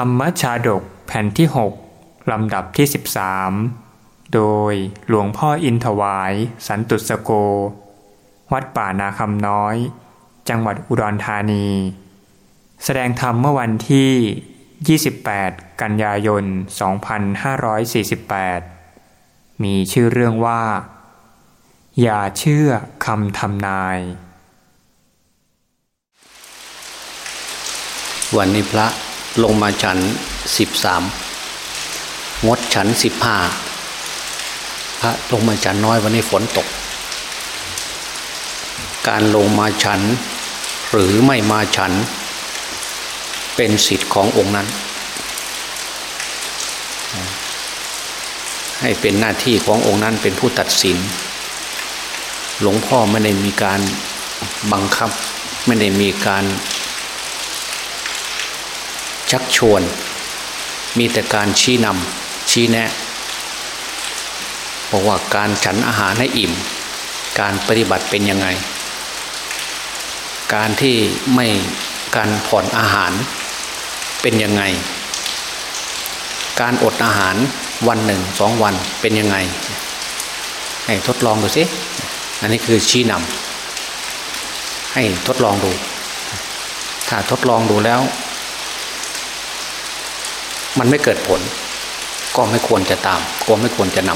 ธรรมชาดกแผ่นที่ 6 ลำดับที่ 13 โดยหลวงพ่ออินถวาย สันตุสโก วัดป่านาคำน้อย จังหวัดอุดรธานี แสดงธรรมเมื่อวันที่ 28 กันยายน 2548 มีชื่อเรื่องว่า อย่าเชื่อคำทำนาย วันนี้พระ ลงมาฉันสิบสามงดฉันสิบห้าพระลงมาฉันน้อยวันนี้ฝนตก การลงมาฉันหรือไม่มาฉันเป็นสิทธิ์ขององค์นั้น ให้เป็นหน้าที่ขององค์นั้นเป็นผู้ตัดสิน หลวงพ่อไม่ได้มีการบังคับ ไม่ได้มีการ ชักชวน มีแต่การชี้นำชี้แนะบอกว่าการฉันอาหารให้อิ่ม การปฏิบัติเป็นยังไง การที่ไม่การผ่อนอาหารเป็นยังไง การอดอาหารวันหนึ่งสองวันเป็นยังไง ให้ทดลองดูสิอันนี้คือชี้นำให้ทดลองดู ถ้าทดลองดูแล้ว มันไม่เกิดผล ก็ไม่ควรจะตาม ก็ไม่ควรจะน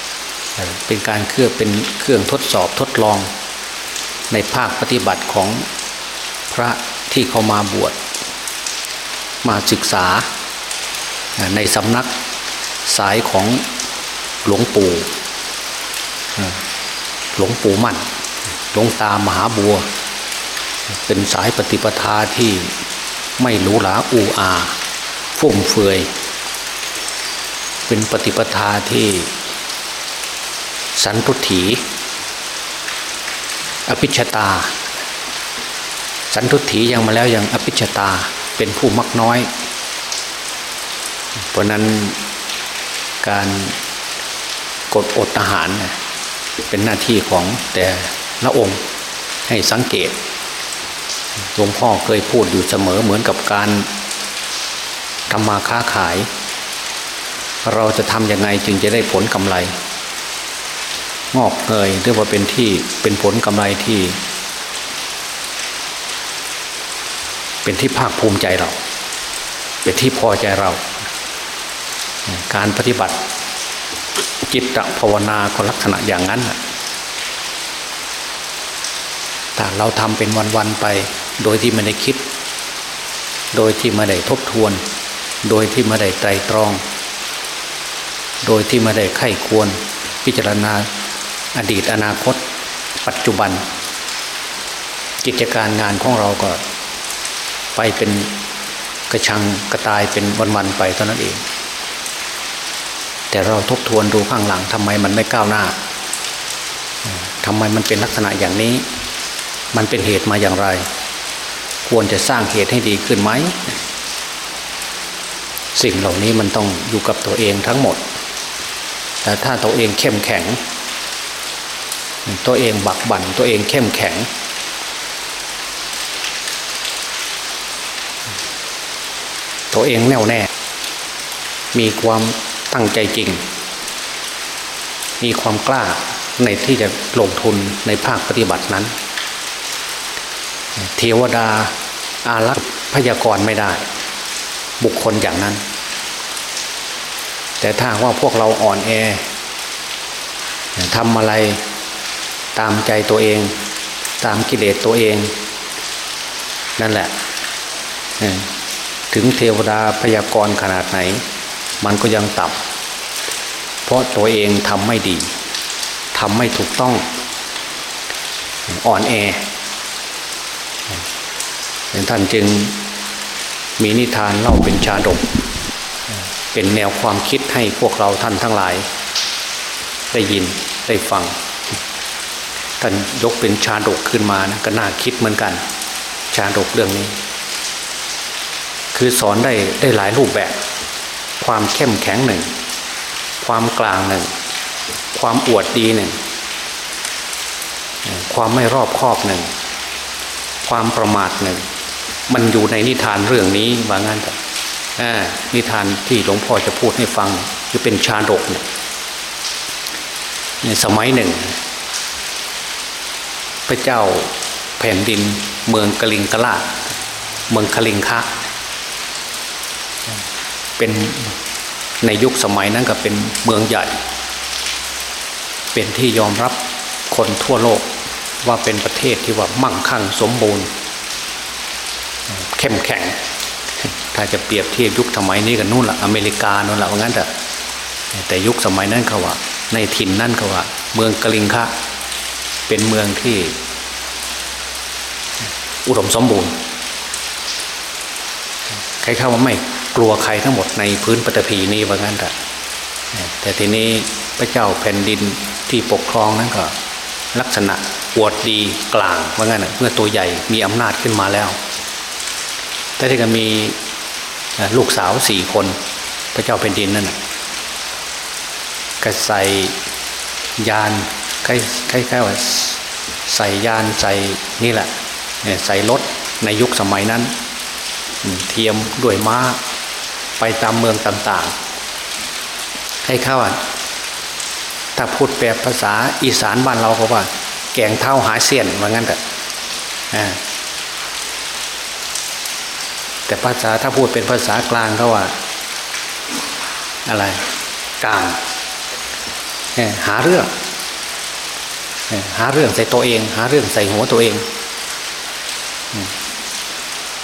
ำเป็นการเครื่องเป็นเครื่องทดสอบทดลอง ในภาคปฏิบัติของพระที่เขามาบวช มาศึกษาในสำนักสายของหลวงปู่หลวงปู่มั่นหลวงตามหาบัว เป็นสายปฏิปทาที่ไม่หรูหราอูอา ฟุ่มเฟือย เป็นปฏิปทาที่สันตุถี อภิชตา สันตุถียังมาแล้วยังอภิชตาเป็นผู้มักน้อย เพราะนั้นการกดอดอาหาร เป็นหน้าที่ของแต่ละองค์ให้สังเกตหลวงพ่อเคยพูดอยู่เสมอเหมือนกับการ ทำมาค้าขาย เราจะทำยังไงจึงจะได้ผลกำไร งอกเงยเรียกว่าเป็นที่เป็นผลกำไรที่ เป็นที่ภาคภูมิใจเรา เป็นที่พอใจเรา การปฏิบัติ จิตภาวนาก็ลักษณะอย่างนั้นแต่เราทำเป็นวันๆไป โดยที่ไม่ได้คิดโดยที่ไม่ได้ทบทวน โดยที่ไม่ได้ไตรตรอง โดยที่ไม่ได้ไข้ควรพิจารณาอดีตอนาคต ปัจจุบัน กิจการงานของเราก็ ไปเป็นกระชังกระตายเป็นวันๆไปเท่านั้นเอง แต่เราทบทวนดูข้างหลังทำไมมันไม่ก้าวหน้าทำไมมันเป็นลักษณะอย่างนี้ มันเป็นเหตุมาอย่างไร ควรจะสร้างเหตุให้ดีขึ้นไหม สิ่งเหล่านี้มันต้องอยู่กับตัวเองทั้งหมด แต่ถ้าตัวเองเข้มแข็ง ตัวเองบักบั่นตัวเองเข้มแข็ง ตัวเองแน่วแน่ มีความตั้งใจจริง มีความกล้าในที่จะลงทุนในภาคปฏิบัตินั้น เทวดาอารักษ์พยากรไม่ได้ บุคคลอย่างนั้น แต่ถ้าว่าพวกเราอ่อนแอทำอะไรตามใจตัวเอง ตามกิเลสตัวเอง นั่นแหละ ถึงเทวดาพยากรณ์ขนาดไหน มันก็ยังต่ำเพราะตัวเองทำไม่ดีทำไม่ถูกต้องอ่อนแอท่านจึง มีนิทานเล่าเป็นชาดก เป็นแนวความคิดให้พวกเราท่านทั้งหลาย ได้ยินได้ฟัง ท่านยกเป็นชาดกขึ้นมานะก็น่าคิดเหมือนกัน ชาดกเรื่องนี้ คือสอนได้ได้หลายรูปแบบ ความเข้มแข็งหนึ่ง ความกลางหนึ่ง ความอวดดีหนึ่ง ความไม่รอบคอบหนึ่ง ความประมาทหนึ่ง มันอยู่ในนิทานเรื่องนี้ว่างั้นนิทานที่หลวงพ่อจะพูดให้ฟังจะเป็นชาดกเนี่ยสมัยหนึ่ง พระเจ้าแผ่นดินเมืองกลิงกลาดเมืองคลิงคะ เป็นในยุคสมัยนั้นก็เป็นเมืองใหญ่ เป็นที่ยอมรับคนทั่วโลกว่าเป็นประเทศที่ว่ามั่งคั่งสมบูรณ์ เข้มแข็ง ถ้าจะเปรียบเทียบยุคสมัยนี้กับนู่นละอเมริกานู่นละว่างั้นแต่แต่ยุคสมัยนั้นเขาว่า ในถิ่นนั่นเขาว่า เมืองกลิงคะเป็นเมืองที่ อุดมสมบูรณ์ใครเข้าว่าไม่กลัวใครทั้งหมดในพื้นปฐพีนี้ว่างั้นแต่แต่ทีนี้พระเจ้าแผ่นดินที่ปกครองนั้นก็ลักษณะปวดดีกลางว่างั้นเมื่อตัวใหญ่มีอำนาจขึ้นมาแล้ว แต่ที่ก็มีลูกสาวสี่คน พระเจ้าแผ่นดินนั่นก็ใส่ยานคล้ายๆว่าใส่ยานใส่นี่แหละใส่รถในยุคสมัยนั้น เทียมด้วยม้าไปตามเมืองต่างๆให้เข้าถ้าพูดแปลภาษาอีสานบ้านเราก็ว่า แกงเท้าหาเสียนว่างั้นแต่ แต่ภาษาถ้าพูดเป็นภาษากลางก็ว่า อะไรกลางหาเรื่องหาเรื่องใส่ตัวเอง หาเรื่องใส่หัวตัวเอง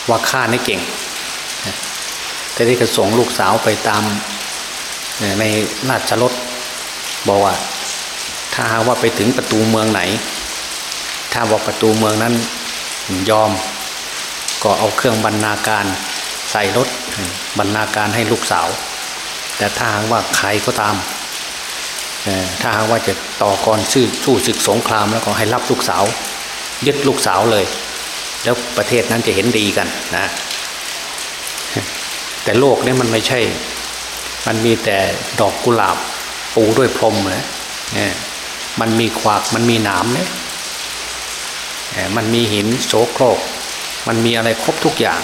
ว่าข้านี่เก่งแต่ที่ก็ส่งลูกสาวไปตามในราชรถบอกว่า ถ้าหาว่าไปถึงประตูเมืองไหน ถ้าบอกประตูเมืองนั้นยอม ก็เอาเครื่องบรรณาการใส่รถบรรณาการให้ลูกสาว แต่ถ้าหากว่าใครก็ตาม ถ้าหากว่าจะต่อกรชื่อสู้ศึกสงครามแล้วก็ให้รับลูกสาว ยึดลูกสาวเลย แล้วประเทศนั้นจะเห็นดีกันนะแต่โลกนี้มันไม่ใช่ มันมีแต่ดอกกุหลาบปูด้วยพรมนะมันมีขวากมันมีหนามเนี่ยมันมีหินโสโครก มันมีอะไรครบทุกอย่าง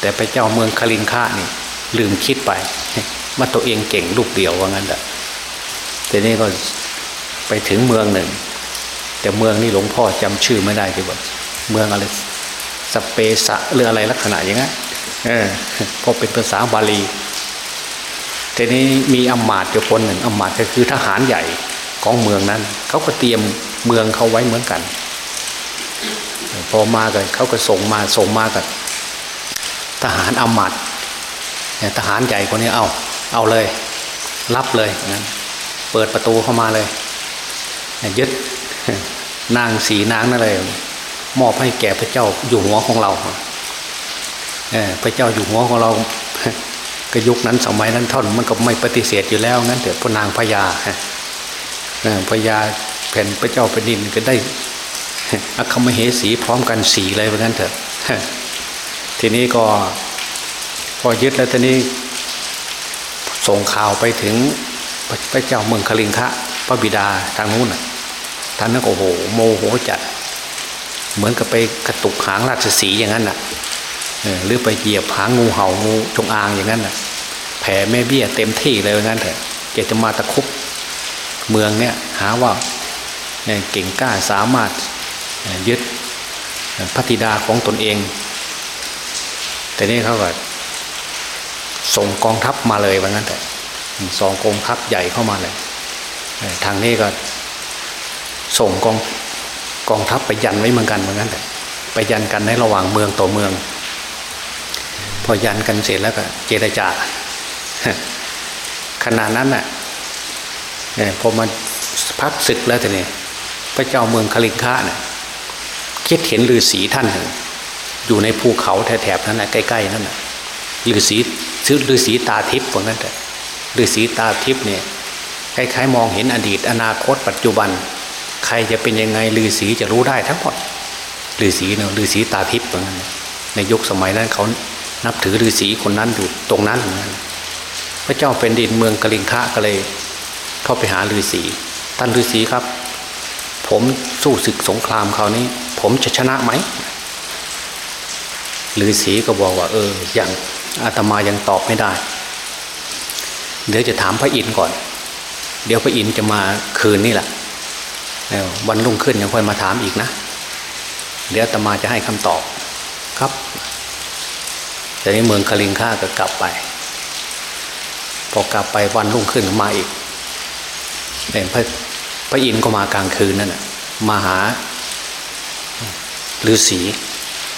แต่ไปเจ้าเมืองคาลินค่านี่ ลืมคิดไปว่าตัวเองเก่งลูกเดียวว่างั้นแหละแต่นี่ก็ไปถึงเมืองหนึ่ง แต่เมืองนี่หลวงพ่อจำชื่อไม่ได้ที่ว่าเมืองอะไรสเปสะหรืออะไรลักษณะอย่างนั้นเออพอเป็นภาษาบาลีทีนี้มีอำมาตย์อยู่คนหนึ่งอำมาตย์ก็คือทหารใหญ่ของเมืองนั้นเขาก็เตรียมเมืองเขาไว้เหมือนกัน พอมากันเขาก็ส่งมาส่งมากันทหารอำมาตย์ทหารใหญ่คนนี้เอาเอาเลย รับเลยเปิดประตูเข้ามาเลยยึดนางสีนางนั่นเลย มอบให้แก่พระเจ้าอยู่หัวของเราพระเจ้าอยู่หัวของเราก็ยุคนั้นสมัยนั้นท่านมันก็ไม่ปฏิเสธอยู่แล้วงั้นแต่พระนางพญาพญาแผ่นพระเจ้าแผ่นดินก็ได้ อคมเหสีพร้อมกันสีเลยเหมือนกันเถอะทีนี้ก็พอยึดแล้วทีนี้ส่งข่าวไปถึงพระเจ้าเมืองคลิงคะพระบิดาทางนู้นท่านนั่นโอ้โหโมโหจัด เหมือนกับไปกระตุกหางราชสีอย่างนั้นน่ะหรือไปเหยียบหางงูเห่างูจงอางอย่างนั้นน่ะแผ่แม่เบี้ยเต็มที่เลยอย่างนั้นเถอะจะจะมาตะคุบเมืองเนี้ยหาว่าเก่งกล้าสามารถ ยึดพระธิดาของตนเอง แต่นี่เขาก็ส่งกองทัพมาเลยว่างั้นแต่สองกองทัพใหญ่เข้ามาเลยทางนี้ก็ส่งกองกองทัพไปยันไว้เหมือนกันเหมือนกันแต่ไปยันกันในระหว่างเมืองต่อเมือง พอยันกันเสร็จแล้วก็ เจรจาขณะนั้นน่ะพอมาพักศึกแล้วทีนี้พระเจ้าเมืองคลิงค่าเนี่ย คิดเห็นฤาษีท่านหนึ่ง อยู่ในภูเขาแถบนั้นแหละใกล้ๆนั่นน่ะฤาษีชื่อฤาษีตาทิพย์พวกนั้นแต่ฤาษีตาทิพย์เนี่ยคล้ายๆมองเห็นอดีตอนาคต ปัจจุบัน ใครจะเป็นยังไงฤาษีจะรู้ได้ทั้งหมดฤาษีเนาะฤาษีตาทิพย์เหมือนกันในยุคสมัยนั้นเขานับถือฤาษีคนนั้นอยู่ตรงนั้นเหมือนกันพระเจ้าเป็นดินเมืองกลิงคะก็เลย เข้าไปหาฤาษีท่านฤาษีครับ ผมสู้ศึกสงครามคราวนี้ ผมจะชนะไหมฤาษีก็บอกว่า เออ อย่างอาตมายังตอบไม่ได้ เดี๋ยวจะถามพระอินทร์ก่อน เดี๋ยวพระอินทร์จะมาคืนนี่แหละวันรุ่งขึ้นยังค่อยมาถามอีกนะ เดี๋ยวอาตมาจะให้คำตอบครับแต่นี้เมืองคลิงค่าก็กลับไป พอกลับไปวันรุ่งขึ้นมาอีกเนี่ยพระพระอินทร์ก็มากลางคืนนั่นแหะมาหา ฤาษี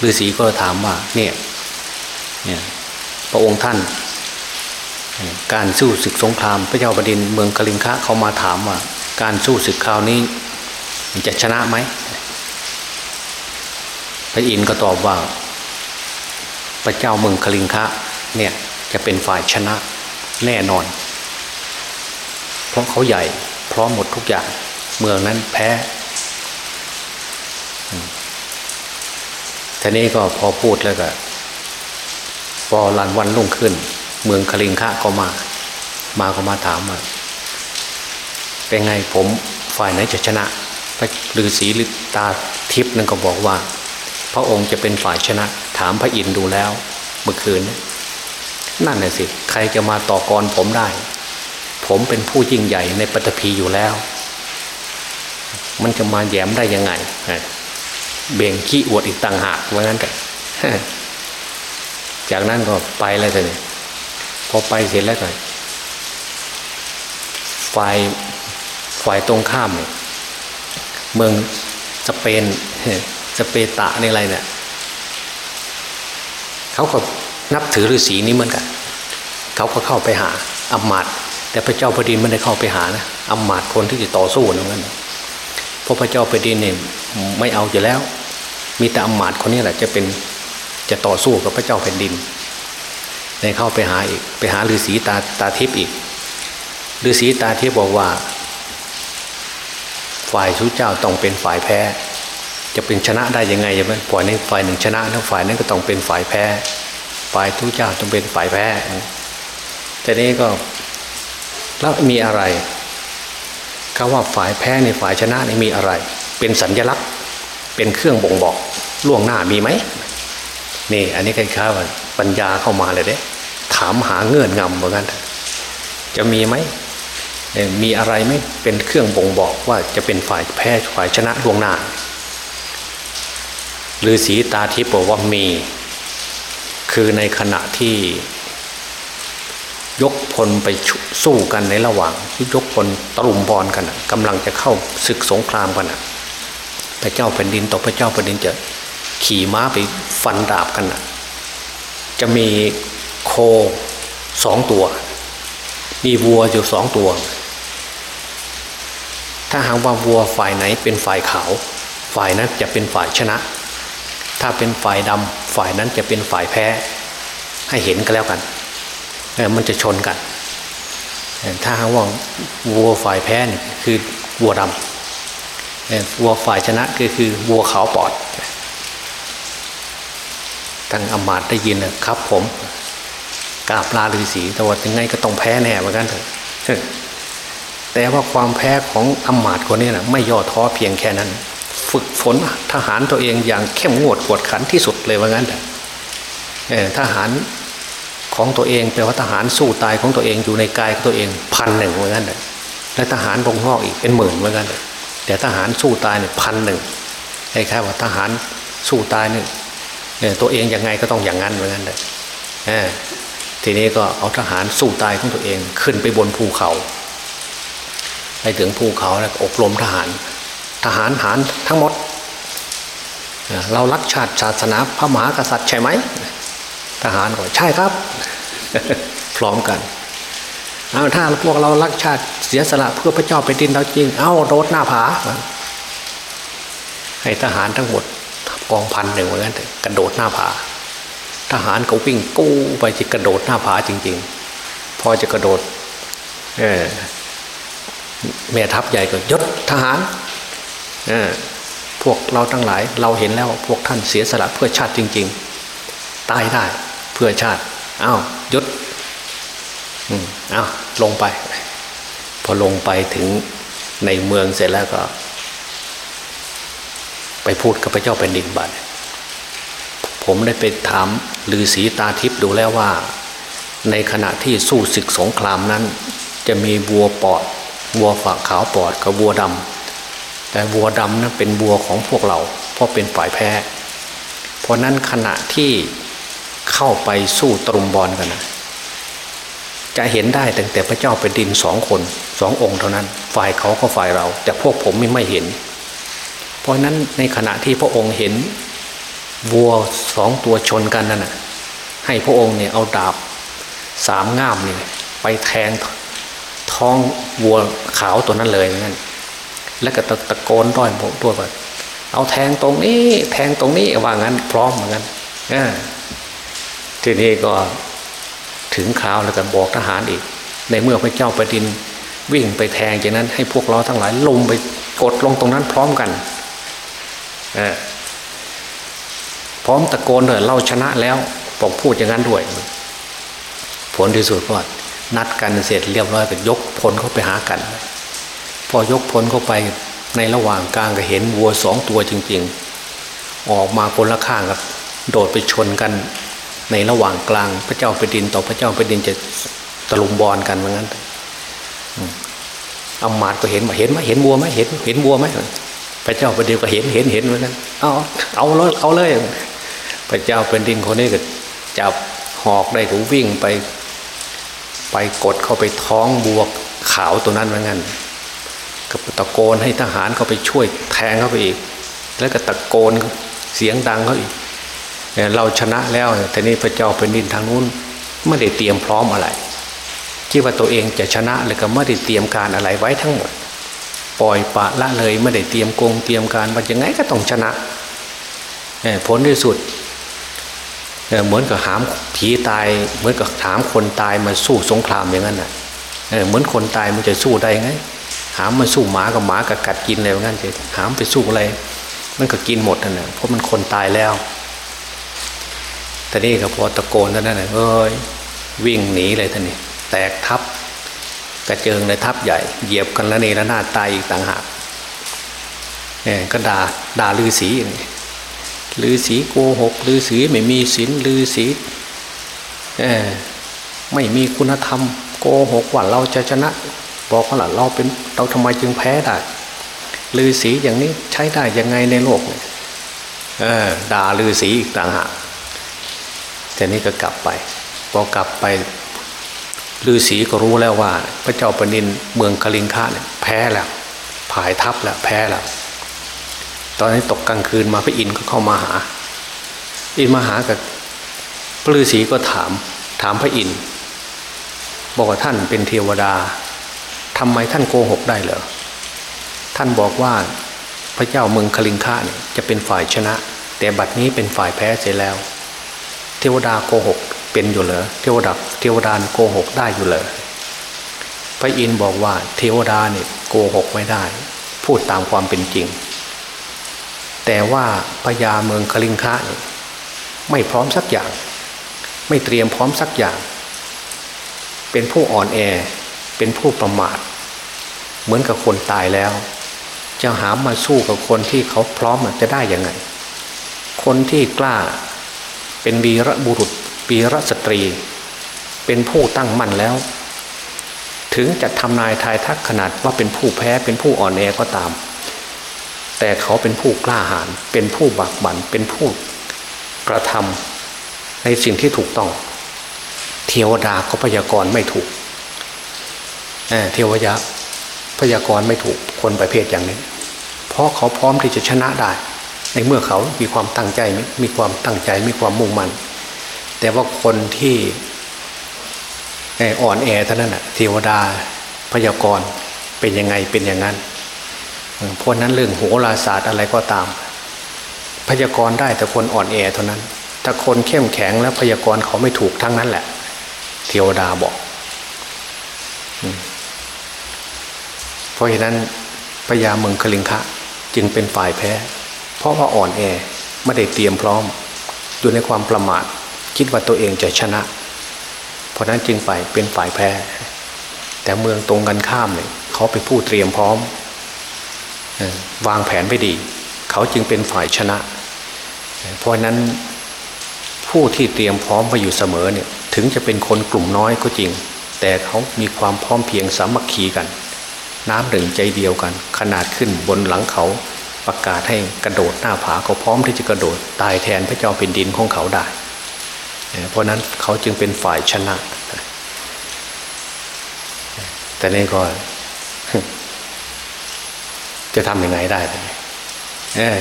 ฤาษีก็ถามว่าเนี่ยเนี่ยพระองค์ท่าน การสู้ศึกสงครามพระเจ้าแผ่นดินเมืองกลิงคะเขามาถามว่า การสู้ศึกคราวนี้จะชนะไหมพระอินทร์ก็ตอบว่า พระเจ้าเมืองกลิงคะเนี่ยจะเป็นฝ่ายชนะแน่นอน เพราะเขาใหญ่พร้อมหมดทุกอย่าง เมืองนั้นแพ้ ทีนี้ก็พอพูดแล้วก็ พอลันวันลุ่งขึ้น เมืองคลิงคะก็มา มาก็มาถามว่าเป็นไงผมฝ่ายไหนจะชนะพระฤาษีฤทตาทิพย์นั่นก็บอกว่า พระองค์จะเป็นฝ่ายชนะ ถามพระอินทร์ดูแล้วเมื่อคืนนั่นน่ะสิ ใครจะมาต่อกรผมได้ ผมเป็นผู้ยิ่งใหญ่ในปฐพีอยู่แล้ว มันจะมาแย้มได้ยังไง เบ่งขี้อวดอีกต่างหากว่างั้นแต่จากนั้นก็ไปแล้วแต่เนี่ยพอไปเสร็จแล้วก็ฝ่ายฝ่ายตรงข้ามเนี่ยเมืองสเปนสเปตะนี่อะไรเนี่ยเขาก็นับถือฤาษีนี้เหมือนกันเขาก็เข้าไปหาอำมาตแต่พระเจ้าแผ่นดินไม่ได้เข้าไปหานะอำมาตคนที่จะต่อสู้นั่นเพราะพระเจ้าแผ่นดินเนี่ยไม่เอาอยู่แล้ว มีแต่อำมาตคนนี้แหละจะเป็นจะต่อสู้กับพระเจ้าแผ่นดินในเข้าไปหาอีกไปหาฤาษีตาตาทิพย์อีกฤาษีตาทิพย์บอกว่า ฝ่ายทุเจ้าต้องเป็นฝ่ายแพ้ จะเป็นชนะได้ยังไงใช่ไหมฝ่ายนี้ฝ่ายหนึ่งชนะแล้วฝ่ายนั้นก็ต้องเป็นฝ่ายแพ้ ฝ่ายทุเจ้าต้องเป็นฝ่ายแพ้แต่นี้ก็แล้วมีอะไรคาว่าฝ่ายแพ้ในฝ่ายชนะนี่มีอะไร เป็นสัญญลักษณ์ เป็นเครื่องบ่งบอกล่วงหน้ามีไหมนี่ อันนี้ใครๆว่าปัญญาเข้ามาเลยเด้ถามหาเงื่อนงำเหมือนกันจะมีไหมมีอะไรไหมเป็นเครื่องบ่งบอกว่าจะเป็นฝ่ายแพ้ฝ่ายชนะล่วงหน้าฤาษีตาทิพย์บอกว่ามี คือในขณะที่ยกพลไปสู้กันในระหว่างที่ยกพลตรุมบอลกันกำลังจะเข้าศึกสงครามกัน พระเจ้าแผ่นดินต่อพระเจ้าแผ่นดินจะขี่ม้าไปฟันดาบกันนะจะมีโคสองตัว มีวัวอยู่สองตัว ถ้าหากว่าวัวฝ่ายไหนเป็นฝ่ายขาว ฝ่ายนั้นจะเป็นฝ่ายชนะ ถ้าเป็นฝ่ายดำฝ่ายนั้นจะเป็นฝ่ายแพ้ ให้เห็นกันแล้วกันมันจะชนกัน ถ้าหากว่าวัวฝ่ายแพ้นี่คือวัวดำ วัวฝ่ายชนะก็คือวัวขาวปอดทั้งอมาตได้ยินนะครับ ผมกาบลาฤาษีแต่ว่ายังไงก็ต้องแพ้แน่เหมือนกันเถอะแต่ว่าความแพ้ของอมาตคนนี้นะไม่ย่อท้อเพียงแค่นั้น ฝึกฝนทหารตัวเองอย่างเข้มงวดกวดขันที่สุดเลยว่างั้นเถอะทหารของตัวเองแปลว่าทหารสู้ตายของตัวเองอยู่ในกายของตัวเองพันหนึ่งเหมือนกันเลยและทหารลงนอกอีกเป็นหมื่นเหมือนกันเลย แต่ทหารสู้ตายเนี่ยพันหนึ่งคล้ายๆว่าทหารสู้ตายเนี่ยตัวเองยังไงก็ต้องอย่างนั้นเหมือนกันเลยทีนี้ก็เอาทหารสู้ตายของตัวเองขึ้นไปบนภูเขา ไปถึงภูเขาแล้วอบรมทหาร ทหารหารทั้งหมด เรารักชาติศาสนาพระมหากษัตริย์ใช่ไหม ทหารก็ใช่ครับ พร้อมกัน เอาถ้าพวกเรารักชาติเสียสละเพื่อพระเจ้าไปดินเราจริง เอาโดดหน้าผา ให้ทหารทั้งหมดกองพันหนึ่งเหมือนกันกระโดดหน้าผา ทหารก็วิ่งกู้ไปจะกระโดดหน้าผาจริง ๆ พอจะกระโดดเออแม่ทัพใหญ่ก็ยศทหารเออพวกเราทั้งหลาย เราเห็นแล้วพวกท่านเสียสละเพื่อชาติจริง ๆ ตายได้เพื่อชาติอ้าวยศ อืมอ้าวลงไป พอลงไปถึงในเมืองเสร็จแล้วก็ ไปพูดกับพระเจ้าแผ่นดินบัดผมได้ไปถามลือศีตาทิพย์ดูแล้วว่า ในขณะที่สู้ศึกสงครามนั้น จะมีวัวปอด วัวฝักขาวปอดกับวัวดำแต่วัวดำนั้นเป็นวัวของพวกเรา เพราะเป็นฝ่ายแพ้ เพราะนั้นขณะที่เข้าไปสู้ตรุมบอลกันนะ จะเห็นได้แต่แต่พระเจ้าเป็นดินสองคนสององค์เท่านั้น ฝ่ายเขาก็ฝ่ายเรา แต่พวกผมไม่ไม่เห็น เพราะนั้นในขณะที่พระองค์เห็นวัวสองตัวชนกันนั่นนะให้พระองค์เนี่ยเอาดาบสามง่ามเนี่ยไปแทงท้องวัวขาวตัวนั้นเลยนั่นแล้วก็ตะโกนด้อยผมตัวว่าเอาแทงตรงนี้ แทงตรงนี้ว่างั้น พร้อมเหมือนกันทีนี้ก็ ถึงคราวแล้วก็บอกทหารอีก ในเมื่อพระเจ้าประดินวิ่งไปแทงจากนั้นให้พวกเราทั้งหลายลงไปกดลงตรงนั้นพร้อมกันพร้อมตะโกนเลยเราชนะแล้วผมพูดอย่างนั้นด้วย ผลที่สุดก็นัดกันเสร็จเรียบร้อยก็ยกพลเข้าไปหากัน พอยกพลเข้าไปในระหว่างกลางก็เห็นวัวสองตัวจริง ๆ ออกมาคนละข้างกับโดดไปชนกัน ในระหว่างกลางพระเจ้าแผ่นดินต่อพระเจ้าแผ่นดินจะตะลุมบอลกันเหมือนกันอามาตก็เห็นมาเห็นไหมเห็นวัวไหมเห็นเห็นวัวไหมพระเจ้าแผ่นดินก็เห็นเห็นเห็นเหมือนกันเอาเอาเลยเอาเลย พระเจ้าแผ่นดินคนนี้ก็จับหอกได้ก็วิ่งไป ไปกดเข้าไปท้องบัวขาวตัวนั้นเหมือนกันก็ตะโกนให้ทหารเขาไปช่วยแทงเข้าไปอีก แล้วก็ตะโกนเสียงดังเขาอีก เราชนะแล้วแต่นี้พระเจ้าเป็นดินทางนู้นไม่ได้เตรียมพร้อมอะไรคิดว่าตัวเองจะชนะเลยก็ไม่ได้เตรียมการอะไรไว้ทั้งหมด ปล่อยปะละเลยไม่ได้เตรียมกงเตรียมการว่ายังไงก็ต้องชนะผลที่สุดเหมือนกับหามผีตาย เหมือนกับถามคนตายมาสู้สงครามอย่างนั้นน่ะเหมือนคนตายมันจะสู้ได้ไง หามมาสู้หมากับหมากับกัดกินอะไรอย่างนั้นเลยหามไปสู้อะไร มันก็กินหมดนั่นแหละเพราะมันคนตายแล้ว แต่นี่ก็พอตะโกนเท่านั้นเอ้ยวิ่งหนีเลยท่านนี่แตกทับกระเจิงในทับใหญ่ เหยียบกันแล้วนี่แล้วหน้าตายอีกต่างหากเนี่ยก็ด่าด่าลือสีอย่างนี้ลือสีโกหกลือสีไม่มีศีลลือสีไม่มีคุณธรรม โกหกว่าเราจะชนะ บอกว่าเราเป็นเราทำไมจึงแพ้ได้ลือสีอย่างนี้ใช้ได้ยังไงในโลกเนี่ยด่าลือสีอีกต่างหาก แต่นี้ก็กลับไป พอกลับไปฤาษีก็รู้แล้วว่า พระเจ้าปนินเมืองกลิงคะเนี่ยแพ้แล้วผายทับแล้วแพ้แล้วตอนนี้ตกกลางคืนมาพระอินทร์ก็เข้ามาหา อินมาหากับพระฤาษีก็ถามถามพระอินทร์บอกว่าท่านเป็นเทวดาทำไมท่านโกหกได้เหรอท่านบอกว่าพระเจ้าเมืองคลิงคะเนี่ยจะเป็นฝ่ายชนะ แต่บัดนี้เป็นฝ่ายแพ้เสียแล้ว เทวดาโกหกเป็นอยู่เหรอเทวดาเทวดาโกหกได้อยู่เหรอพระอินทร์บอกว่าเทวดาเนี่ยโกหกไม่ได้ พูดตามความเป็นจริง แต่ว่าพญาเมืองคลิงคะเนี่ยไม่พร้อมสักอย่าง ไม่เตรียมพร้อมสักอย่าง เป็นผู้อ่อนแอเป็นผู้ประมาท เหมือนกับคนตายแล้ว จะหามาสู้กับคนที่เขาพร้อมจะได้ยังไง คนที่กล้า เป็นวีระบุรุษวีระสตรี เป็นผู้ตั้งมั่นแล้ว ถึงจะทำนายทายทักขนาดว่าเป็นผู้แพ้เป็นผู้อ่อนแอก็ตาม แต่เขาเป็นผู้กล้าหาญเป็นผู้บักบันเป็นผู้กระทำในสิ่งที่ถูกต้อง เทวดาก็พยากรณ์ไม่ถูกเทวยะพยากรณ์ไม่ถูกคนประเภทอย่างนี้ เพราะเขาพร้อมที่จะชนะได้ ในเมื่อเขามีความตั้งใจมีความตั้งใจมีความมุ่งมั่นแต่ว่าคนที่อ่อนแอเท่านั้นนะเทวดาพยากรเป็นยังไงเป็นอย่างนั้นเพราะนั้นเรื่องโหราศาสตร์อะไรก็ตาม พยากรได้แต่คนอ่อนแอเท่านั้น ถ้าคนเข้มแข็งแล้วพยากรเขาไม่ถูกทั้งนั้นแหละ เทวดาบอกเพราะฉะนั้นพญาเมืองคลิงคะจึงเป็นฝ่ายแพ้ เพราะว่าอ่อนแอไม่ได้เตรียมพร้อม อยู่ในความประมาทคิดว่าตัวเองจะชนะ เพราะนั้นจึงไปเป็นฝ่ายแพ้ แต่เมืองตรงกันข้ามเนี่ยเขาเป็นผู้เตรียมพร้อม วางแผนไว้ดี เขาจึงเป็นฝ่ายชนะ เพราะนั้นผู้ที่เตรียมพร้อมไว้อยู่เสมอเนี่ยถึงจะเป็นคนกลุ่มน้อยก็จริง แต่เขามีความพร้อมเพียงสามัคคีกัน น้ำหนึ่งใจเดียวกัน ขนาดขึ้นบนหลังเขา ประกาศให้กระโดดหน้าผาเขาพร้อมที่จะกระโดดตายแทนพระเจ้าเป็นดินของเขาได้ เพราะนั้นเขาจึงเป็นฝ่ายชนะ แต่นี่ก็ จะทำยังไงได้เออ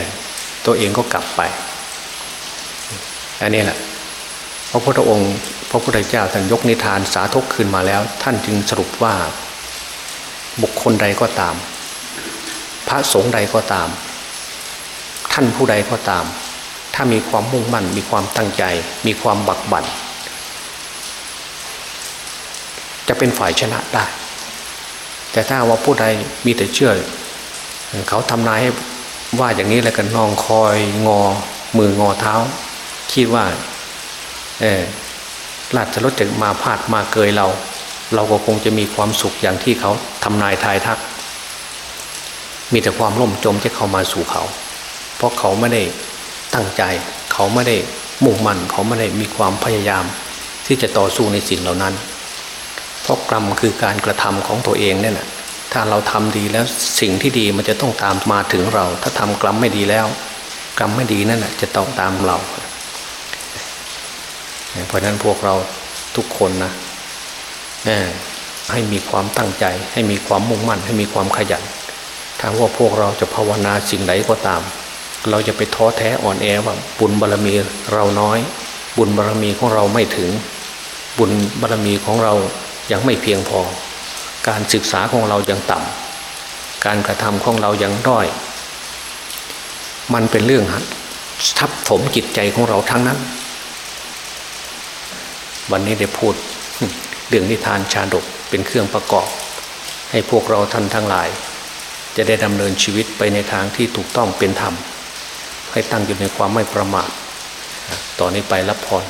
ตัวเองก็กลับไป อันนี้แหละพระพุทธองค์ พระพุทธเจ้าท่านยกนิทานสาธกขึ้นมาแล้ว ท่านจึงสรุปว่าบุคคลใดก็ตาม พระสงฆ์ใดก็ตามานผู้ใดก็ตาม ถ้ามีความมุ่งมั่น มีความตั้งใจ มีความบักบัน่นจะเป็นฝ่ายชนะได้ แต่ถ้าว่าผู้ใดมีแต่เชื่อ เขาทำนายให้ว่าอย่างนี้แล้วกันนองคอยงอ มืองอเท้า คิดว่า เออราชรถจะมาพาดมาเกยเรา เราก็คงจะมีความสุขอย่างที่เขาทำนายทายทัก มีแต่ความล่มจมจะเข้ามาสู่เขา เพราะเขาไม่ได้ตั้งใจ เขาไม่ได้มุ่งมั่น เขาไม่ได้มีความพยายาม ที่จะต่อสู้ในสิ่งเหล่านั้น เพราะกรรมคือการกระทำของตัวเองเนี่ยนะถ้าเราทำดีแล้วสิ่งที่ดีมันจะต้องตามมาถึงเรา ถ้าทำกรรมไม่ดีแล้ว กรรมไม่ดีนั่นแหะจะต้องตามเรา เพราะนั้นพวกเราทุกคนนะให้มีความตั้งใจ ให้มีความมุ่งมั่น ให้มีความขยันถ้าว่าพวกเราจะภาวนาสิ่งใดก็ตาม เราจะไปท้อแท้อ่อนแอว่าบุญบารรมีเราน้อย บุญบารรมีของเราไม่ถึง บุญบารรมีของเรายังไม่เพียงพอ การศึกษาของเรายังต่ำการกระทำของเรายังด้อย มันเป็นเรื่องทับถมจิตใจของเราทั้งนั้น วันนี้ได้พูดเรื่องนิทานชาดกเป็นเครื่องประกอบ ให้พวกเราท่านทั้งหลาย จะได้ดำเนินชีวิตไปในทางที่ถูกต้องเป็นธรรม ให้ตั้งอยู่ในความไม่ประมาทต่อนนี้ไปรับพร